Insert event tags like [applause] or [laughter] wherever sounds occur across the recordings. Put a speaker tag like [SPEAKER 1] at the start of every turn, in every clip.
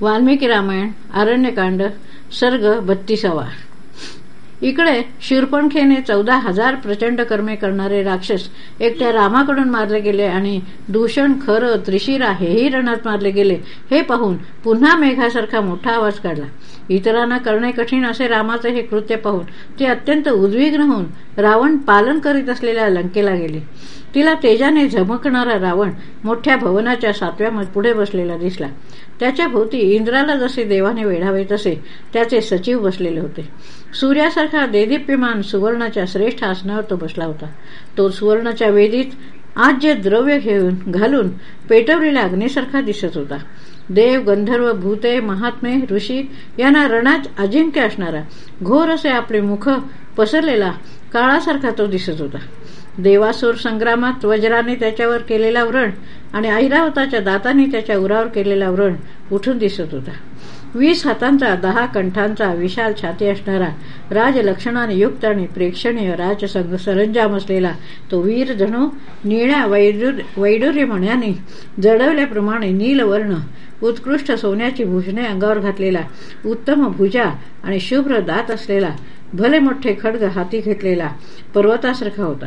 [SPEAKER 1] वाल्मिकी रामायण आरण्यकांड सर्ग बत्तीसावा. इकडे शिरपणखेने चौदा हजार प्रचंड कर्मे करणारे राक्षस एकट्या रामाकडून मारले गेले आणि दूषण खर त्रिशिरा हेही रणात मारले गेले हे पाहून पुन्हा मेघासारखा मोठा आवाज काढला. इतरांना करणे कठीण असे रामाचे हे कृत्य पाहून ते अत्यंत उद्विग्न होऊन रावण पालन करीत असलेल्या लंकेला गेले. तिला तेजाने झमकणारा रावण मोठ्या भवनाच्या सातव्या पुढे बसलेला दिसला. त्याच्या भोवती इंद्राला जसे देवाने वेढावे तसे त्याचे सचिव बसलेले होते. सूर्यासारखा देदीप्यमान सुवर्णाच्या श्रेष्ठ आसनावर तो बसला होता. तो सुवर्णाच्या वेदीत आज जे द्रव्य घेऊन घालून पेटवलेल्या अग्नीसारखा दिसत होता. देव गंधर्व भूते महात्मे ऋषी यांना रणात अजिंक्य असणारा घोर असे आपले मुख पसरलेला काळासारखा तो दिसत होता. देवासूर संग्रामात वज्राने त्याच्यावर केलेला व्रण आणि ऐरावताच्या दाताने त्याच्या उरावर केलेला व्रण उठून दिसत होता. वीस हातांचा दहा कंठांचा विशाल छाती असणारा राजलक्षणाने युक्त आणि प्रेक्षणीय राजसंग सरंजाम असलेला तो वीर जणू निळ्या वैडुर्य म्हण्याने जडवल्याप्रमाणे नीलवर्ण उत्कृष्ट सोन्याची भुजने अंगावर घातलेला उत्तम भुजा आणि शुभ्र दात असलेला भले मोठे खडग हाती घेतलेला पर्वतासारखा होता.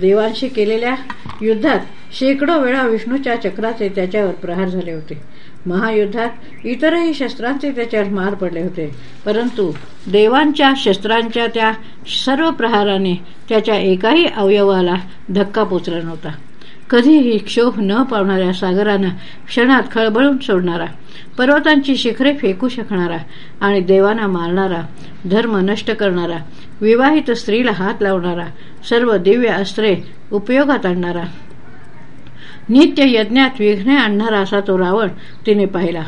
[SPEAKER 1] देवांशी केलेल्या युद्धात शेकडो वेळा विष्णूच्या चक्राचे त्याच्यावर प्रहार झाले होते. महायुद्धात इतरही शस्त्रांचे त्याच्यावर मार पडले होते. परंतु देवांच्या शस्त्रांच्या त्या सर्व प्रहाराने त्याच्या एकाही अवयवाला धक्का पोचला नव्हता. कधीही क्षोभ न पावणाऱ्या सागरानं क्षणात खळबळून सोडणारा पर्वतांची शिखरे फेकू शकणारा आणि देवांना मारणारा धर्म नष्ट करणारा विवाहित स्त्रीला हात लावणारा सर्व दिव्य अस्त्रे उपयोगात आणणारा नित्य यज्ञात विघ्ने आणणारा असा तो रावण तिने पाहिला.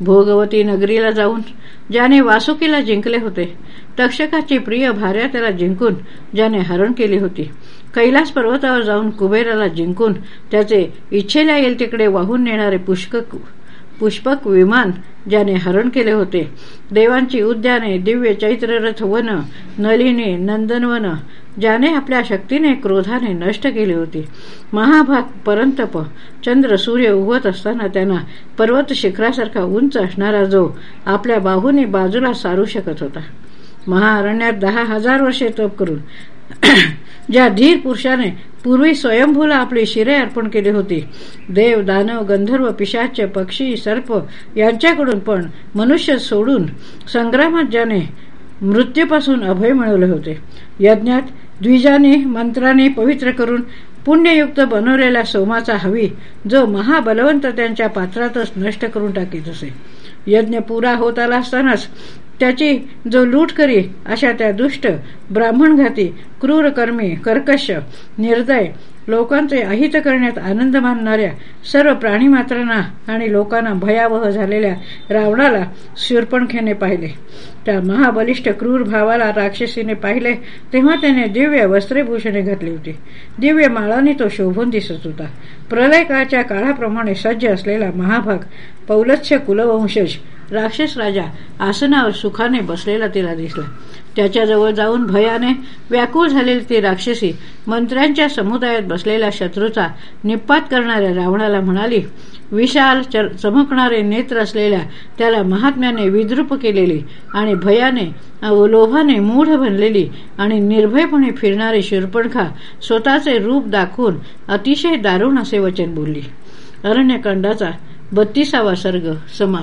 [SPEAKER 1] भोगवती नगरीला जाऊन ज्याने वासुकीला जिंकले होते तक्षकाची प्रिय भार्या त्याला जिंकून ज्याने हरण केली होती. कैलास पर्वतावर जाऊन कुबेराला जिंकून त्याचे इच्छेला येईल तिकडे वाहून नेणारे पुष्कक पुष्पक विमान ज्याने हरण केले होते. देवांची उद्याने दिव्य चैत्ररथ वन नलिनी नंदनवन ज्याने आपल्या शक्तीने क्रोधाने नष्ट केली होती. महाभाग परंतप चंद्र सूर्य उगवत असताना त्यांना पर्वत शिखरासारखा उंच असणारा जो आपल्या बाहूने बाजूला सारू शकत होता. महाअरण्यात दहा हजार वर्षे तप करून [coughs] ज्या धीर पुरुषाने पूर्वी स्वयंभूला आपली शिरे अर्पण केली होती देव दानव गंधर्व पिशाच पक्षी सर्प यांच्याकडून पण मनुष्य सोडून संग्रामात ज्याने मृत्यूपासून अभय मिळवले होते. यज्ञात द्विजाने मंत्राने पवित्र करून पुण्ययुक्त बनवलेल्या सोमाचा हवी जो महाबलवंत त्यांच्या पात्रातच नष्ट करून टाकीत असे. यज्ञ पुरा होत आला असतानाच त्याची जो लूट करी अशा त्या दुष्ट ब्राह्मणघाती क्रूरकर्मी कर्कश निर्दय लोकांचे अहित करण्यात आनंद मानणाऱ्या सर्व प्राणीमात्रांना आणि लोकांना भयावह झालेल्या रावणाला शूरपणखेने पाहिले. त्या महाबलिष्ठ क्रूर भावाला राक्षसीने पाहिले तेव्हा त्याने दिव्य वस्त्रेभूषणे घातली होती. दिव्य माळाने तो शोभून दिसत होता. प्रलयकाच्या काळाप्रमाणे सज्ज असलेला महाभाग पौलच्छ कुलवंशज राक्षस राजा आसनावर सुखाने बसलेला तिला दिसला. त्याच्याजवळ जाऊन भयाने व्याकुळ झालेली ती राक्षसी मंत्र्यांच्या समुदायात बसलेल्या शत्रूचा निपात करणाऱ्या रावणाला म्हणाली विशाल चमकणारे नेत्र असलेल्या त्याला महात्म्याने विद्रुप केलेली आणि भयाने लोभाने मूढ बनलेली आणि निर्भयपणे फिरणारी शिरपणखा स्वतःचे रूप दाखवून अतिशय दारुण असे वचन बोलली. अरण्यकांडाचा बत्तीसावा सर्ग समाप्त.